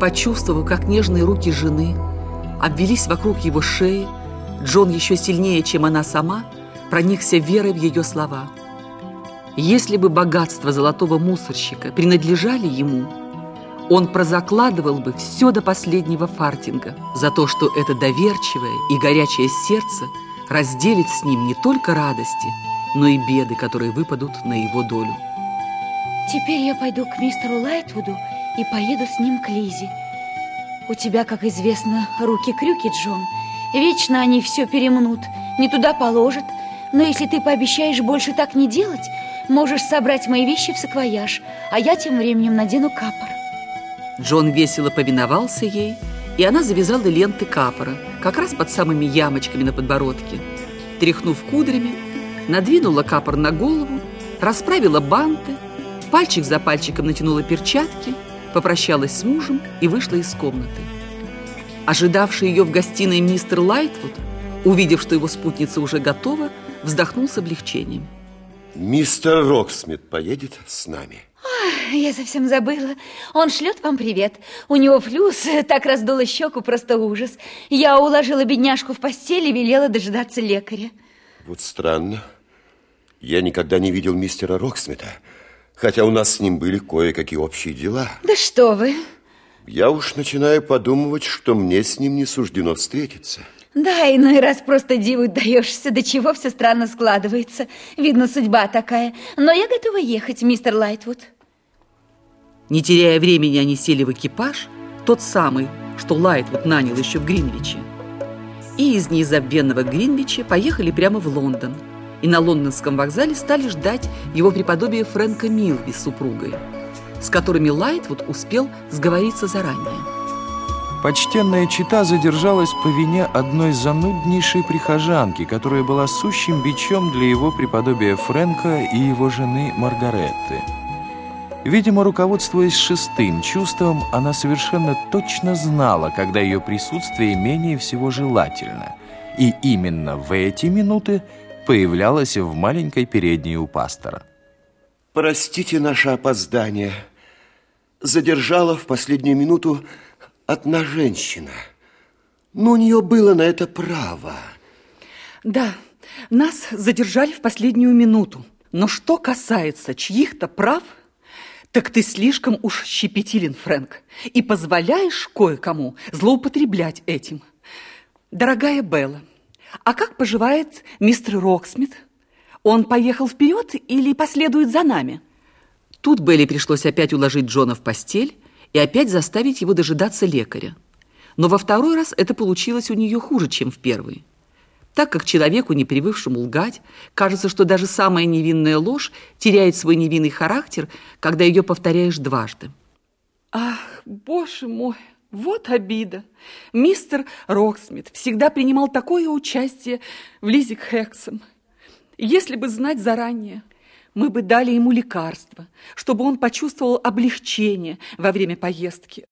Почувствовав, как нежные руки жены обвелись вокруг его шеи, Джон еще сильнее, чем она сама, проникся верой в ее слова. Если бы богатства золотого мусорщика принадлежали ему, он прозакладывал бы все до последнего фартинга за то, что это доверчивое и горячее сердце разделит с ним не только радости, но и беды, которые выпадут на его долю. Теперь я пойду к мистеру Лайтвуду и поеду с ним к Лизе. У тебя, как известно, руки-крюки, Джон. Вечно они все перемнут, не туда положат. Но если ты пообещаешь больше так не делать, можешь собрать мои вещи в саквояж, а я тем временем надену капор. Джон весело повиновался ей, и она завязала ленты капора, как раз под самыми ямочками на подбородке. Тряхнув кудрями, надвинула капор на голову, расправила банты, пальчик за пальчиком натянула перчатки, попрощалась с мужем и вышла из комнаты. Ожидавший ее в гостиной мистер Лайтвуд, увидев, что его спутница уже готова, вздохнул с облегчением. Мистер Роксмит поедет с нами. Ой, я совсем забыла. Он шлет вам привет. У него флюс, так раздуло щеку, просто ужас. Я уложила бедняжку в постель и велела дожидаться лекаря. Вот странно. Я никогда не видел мистера Роксмита, хотя у нас с ним были кое-какие общие дела. Да что вы. Я уж начинаю подумывать, что мне с ним не суждено встретиться. Да, иной раз просто диву даешься, до чего все странно складывается. Видно, судьба такая. Но я готова ехать, мистер Лайтвуд. Не теряя времени, они сели в экипаж, тот самый, что Лайтвуд нанял еще в Гринвиче. И из незабвенного Гринвича поехали прямо в Лондон. И на лондонском вокзале стали ждать его преподобие Фрэнка Милви с супругой, с которыми Лайтвуд успел сговориться заранее. Почтенная чета задержалась по вине одной зануднейшей прихожанки, которая была сущим бичом для его преподобия Фрэнка и его жены Маргаретты. Видимо, руководствуясь шестым чувством, она совершенно точно знала, когда ее присутствие менее всего желательно. И именно в эти минуты появлялась в маленькой передней у пастора. Простите наше опоздание. Задержала в последнюю минуту одна женщина. Но у нее было на это право. Да, нас задержали в последнюю минуту. Но что касается чьих-то прав, так ты слишком уж щепетилен, Фрэнк, и позволяешь кое-кому злоупотреблять этим. Дорогая Белла, а как поживает мистер Роксмит? Он поехал вперед или последует за нами? Тут Белле пришлось опять уложить Джона в постель, и опять заставить его дожидаться лекаря. Но во второй раз это получилось у нее хуже, чем в первый. Так как человеку, не привыкшему лгать, кажется, что даже самая невинная ложь теряет свой невинный характер, когда ее повторяешь дважды. Ах, боже мой, вот обида. Мистер Роксмит всегда принимал такое участие в Лизе Хексом. Если бы знать заранее, мы бы дали ему лекарство, чтобы он почувствовал облегчение во время поездки.